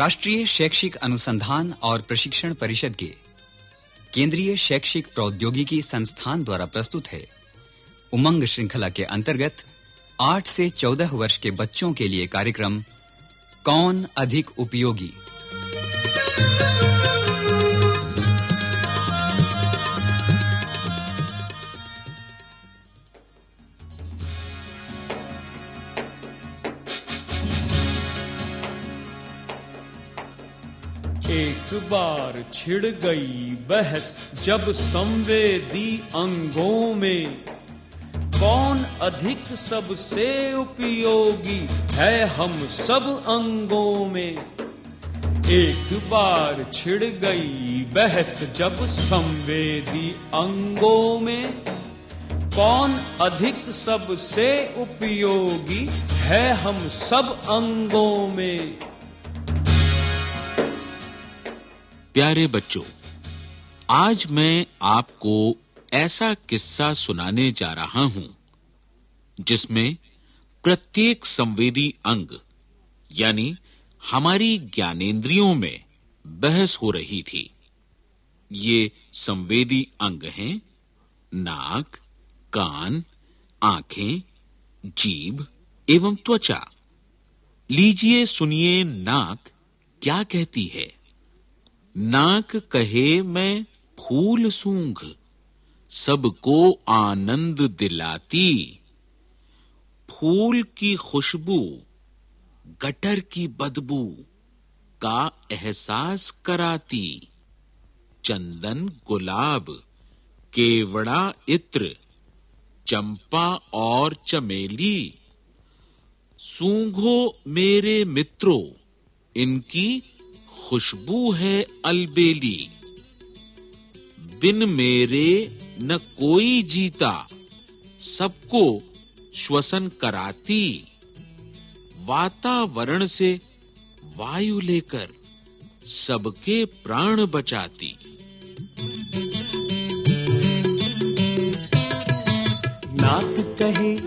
राष्ट्रीय शैक्षिक अनुसंधान और प्रशिक्षण परिषद के केंद्रीय शैक्षिक प्रौद्योगिकी संस्थान द्वारा प्रस्तुत है। उमंग श्रृंखला के अंतर्गत 8 से 14 वर्ष के बच्चों के लिए कार्यक्रम कौन अधिक उपयोगी? बार छिड़ गई बहस, जब संवेदी अंगों में। कौन अधिक सबसे उपयोगी है हम सब अंगों में? एक बार छिड़ गई बहस, जब संवेदी अंगों में। कौन अधिक सबसे उपयोगी है हम सब अंगों में? प्यारे बच्चों, आज मैं आपको ऐसा किस्सा सुनाने जा रहा हूँ, जिसमें प्रत्येक संवेदी अंग, यानी हमारी ज्ञानेंद्रियों में बहस हो रही थी। ये संवेदी अंग हैं, नाक, कान, आँखें, जीभ एवं त्वचा। लीजिए सुनिए नाक क्या कहती है। नाक कहे मैं फूल सूंघ, सबको आनंद दिलाती। फूल की खुशबू, गटर की बदबू का एहसास कराती। चंदन गुलाब, केवड़ा इत्र, चंपा और चमेली। सूंघो मेरे मित्रों, इनकी खुशबू है अलबेली। बिन मेरे न कोई जीता, सबको श्वसन कराती। वातावरण से वायु लेकर सबके प्राण बचाती। नाक कहे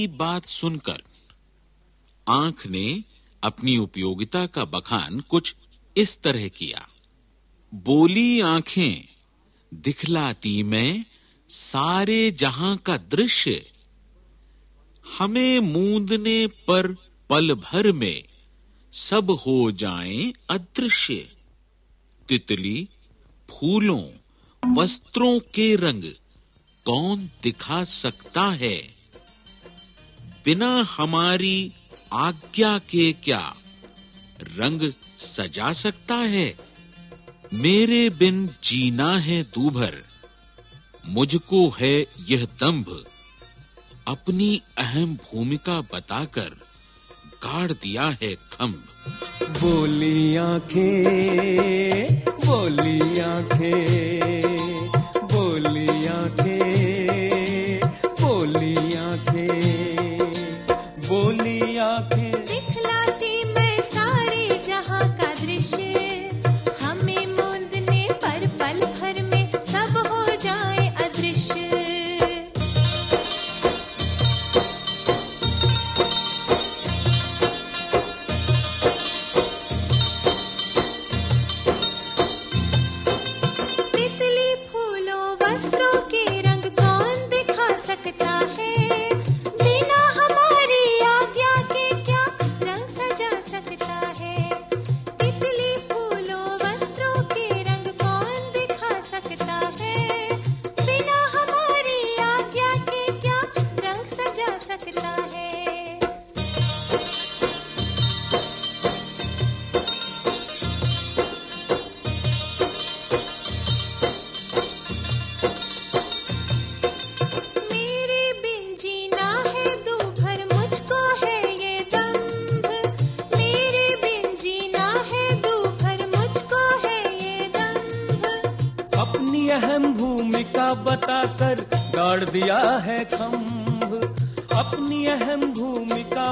की बात सुनकर आँख ने अपनी उपयोगिता का बखान कुछ इस तरह किया। बोली आँखें, दिखलाती मैं सारे जहाँ का दृश्य। हमें मूंदने पर पल भर में सब हो जाएँ अदृश्य। तितली फूलों, वस्त्रों के रंग कौन दिखा सकता है? बिना हमारी आज्ञा के क्या रंग सजा सकता है? मेरे बिन जीना है दूभर, मुझको है यह दंभ। अपनी अहम भूमिका बताकर गाड़ दिया है खम्भ बोली आँखें बोली आँखें।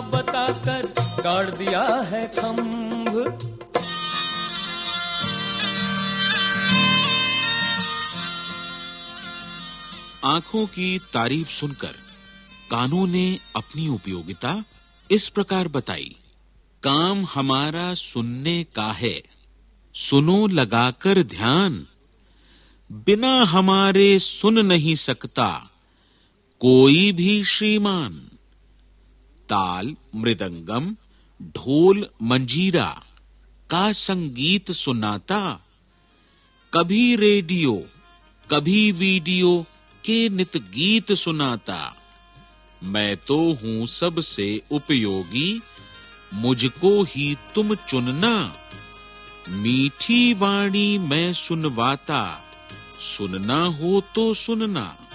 बताकर गाड़ दिया है खम्भ आँखों की तारीफ़ सुनकर कानों ने अपनी उपयोगिता इस प्रकार बताई। काम हमारा सुनने का है। सुनो लगाकर ध्यान। बिना हमारे सुन नहीं सकता कोई भी श्रीमान। ताल, मृदंगम, ढोल, मंजीरा का संगीत सुनाता। कभी रेडियो, कभी वीडियो के नित गीत सुनाता। मैं तो हूँ सबसे उपयोगी, मुझको ही तुम चुनना। मीठी वाणी मैं सुनवाता, सुनना हो तो सुनना।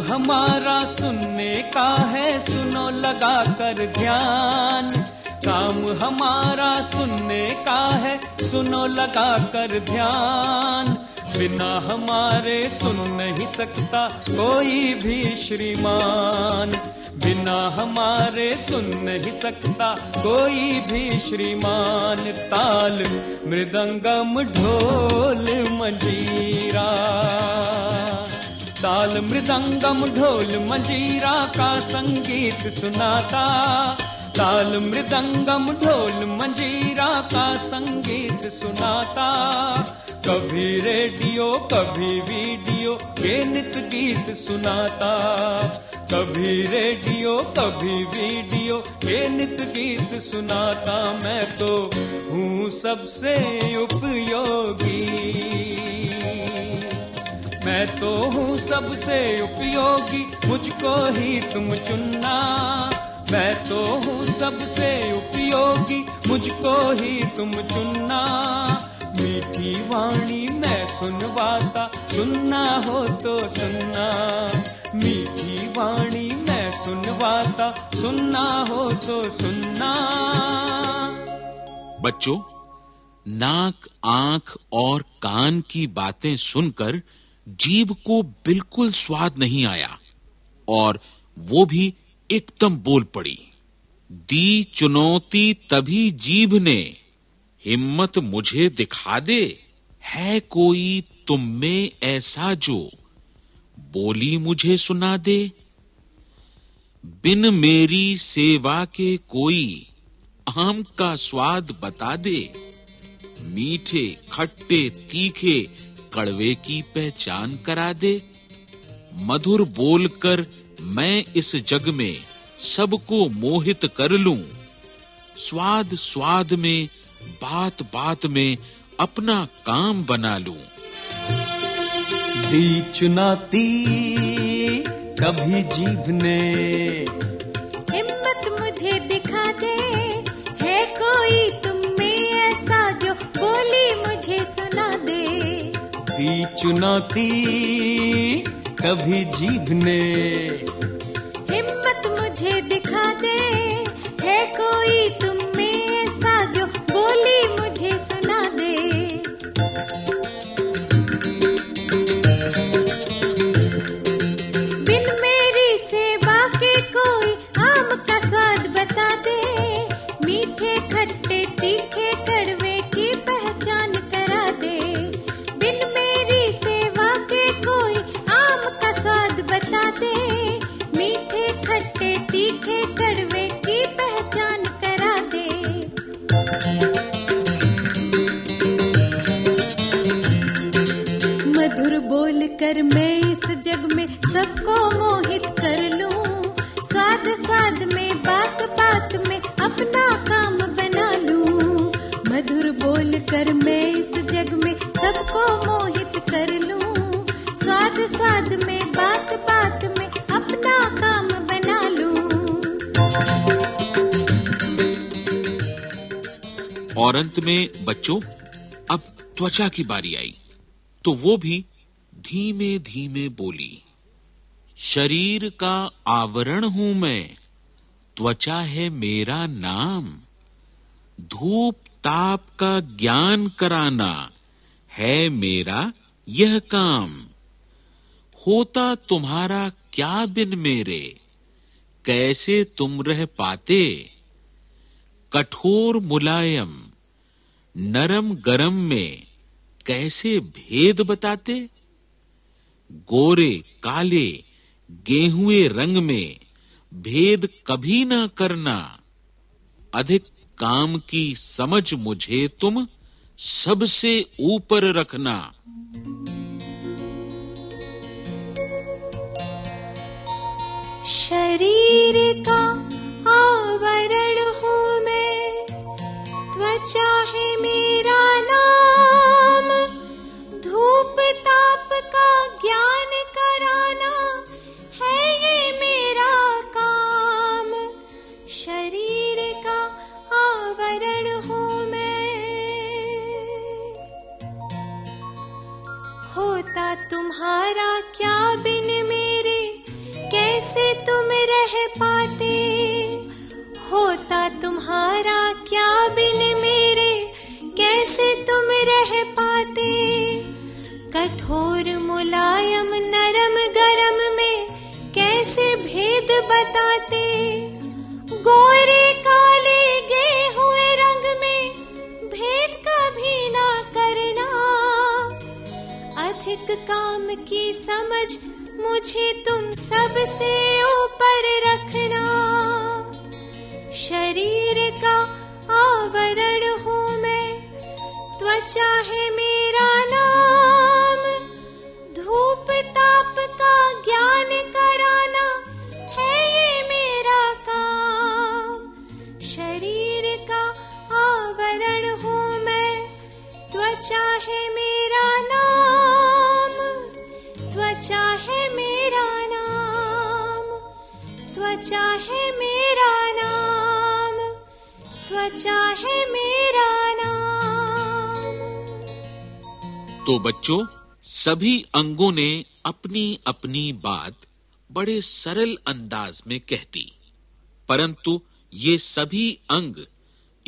हमारा सुनने का है, सुनो लगा कर ध्यान। काम हमारा सुनने का है, सुनो लगा कर ध्यान। बिना हमारे सुन नहीं सकता कोई भी श्रीमान। बिना हमारे सुन नहीं सकता कोई भी श्रीमान। ताल मृदंगम ढोल मंजीरा। ताल मृदंगम ढोल मंजीरा का संगीत सुनाता। ताल मृदंगम ढोल मंजीरा का संगीत सुनाता। कभी रेडियो, कभी वीडियो के नित गीत सुनाता। कभी रेडियो, कभी वीडियो के नित गीत सुनाता। मैं तो हूँ सबसे उपयोगी। मैं तो हूँ सबसे उपयोगी, मुझको ही तुम चुनना। मैं तो हूँ सबसे उपयोगी, मुझको ही तुम चुनना। मीठी वाणी मैं सुनवाता, सुनना हो तो सुनना। मीठी वाणी मैं सुनवाता, सुनना हो तो सुनना। बच्चों, नाक, आँख और कान की बातें सुनकर जीभ को बिल्कुल स्वाद नहीं आया और वो भी एकदम बोल पड़ी, दी चुनौती तभी जीभ ने, हिम्मत मुझे दिखा दे। है कोई तुम में ऐसा जो बोली मुझे सुना दे? बिन मेरी सेवा के कोई आम का स्वाद बता दे। मीठे, खट्टे, तीखे कड़वे की पहचान करा दे। मधुर बोलकर मैं इस जग में सबको मोहित कर लूँ। स्वाद स्वाद में बात बात में अपना काम बना लूँ। दी चुनौती कभी जीभ ने। हिम्मत मुझे दिखा दे है कोई तुम में ऐसा जो बोली मुझे सुना दे। दी चुनौती कभी जीभ ने और अंत में, बच्चों, अब त्वचा की बारी आई। तो वो भी धीमे धीमे बोली, शरीर का आवरण हूँ मैं, त्वचा है मेरा नाम। धूप ताप का ज्ञान कराना है मेरा यह काम। होता तुम्हारा क्या बिन मेरे? कैसे तुम रह पाते? कठोर मुलायम नरम गरम में कैसे भेद बताते? गोरे, काले, गेहुए रंग में भेद कभी ना करना। अधिक काम की समझ मुझे तुम सबसे ऊपर रखना। शरीर कैसे तुम रह पाते, होता तुम्हारा क्या बिन मेरे? कैसे तुम रह पाते? कठोर मुलायम, नरम, गरम में कैसे भेद बताते? गोरे, काले गे हुए रंग में भेद कभी ना करना। अधिक काम की समझ मुझे तुम सबसे ऊपर रखना। शरीर का आवरण हूँ मैं त्वचा है त्वचा है मेरा नाम, त्वचा है मेरा नाम। तो बच्चों, सभी अंगों ने अपनी अपनी बात बड़े सरल अंदाज में कह दी। परंतु ये सभी अंग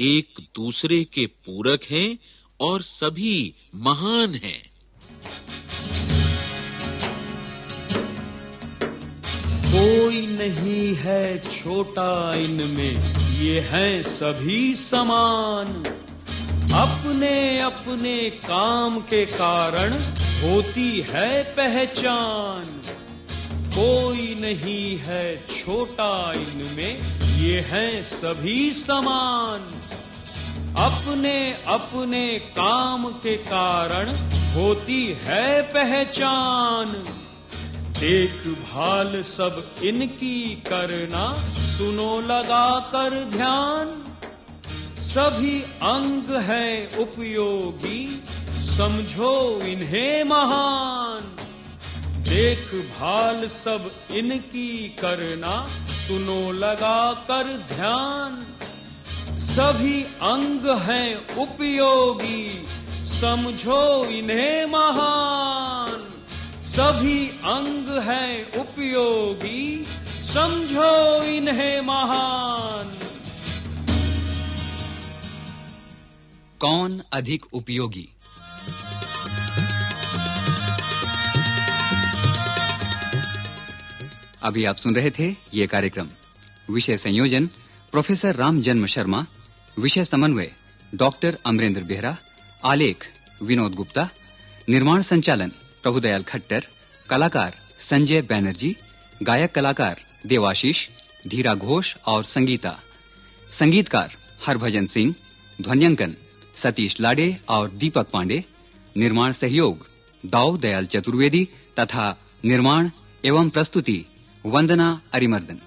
एक दूसरे के पूरक हैं और सभी महान हैं। कोई नहीं है छोटा इनमें। ये हैं सभी समान। अपने अपने काम के कारण होती है पहचान। कोई नहीं है छोटा इनमें। ये हैं सभी समान। अपने अपने काम के कारण होती है पहचान। देखभाल सब इनकी करना, सुनो लगा कर ध्यान। सभी अंग हैं उपयोगी, समझो इन्हें महान। देखभाल सब इनकी करना, सुनो लगा कर ध्यान। सभी अंग हैं उपयोगी, समझो इन्हें महान। सभी अंग हैं उपयोगी। समझो इन्हें महान। कौन अधिक उपयोगी? अभी आप सुन रहे थे ये कार्यक्रम। विषय संयोजन, प्रोफेसर राम जन्म शर्मा। विषय समन्वय, डॉक्टर अमरेंद्र बेहरा। आलेख, विनोद गुप्ता। निर्माण संचालन प्रभुदयाल खट्टर, कलाकार संजय बैनर्जी, गायक कलाकार देवाशीष, धीरा घोष और संगीता। संगीतकार हरभजन सिंह, ध्वन्यांकन सतीश लाडे और दीपक पांडे। निर्माण सहयोग दाऊ दयाल चतुर्वेदी तथा निर्माण एवं प्रस्तुति वंदना अरिमर्दन।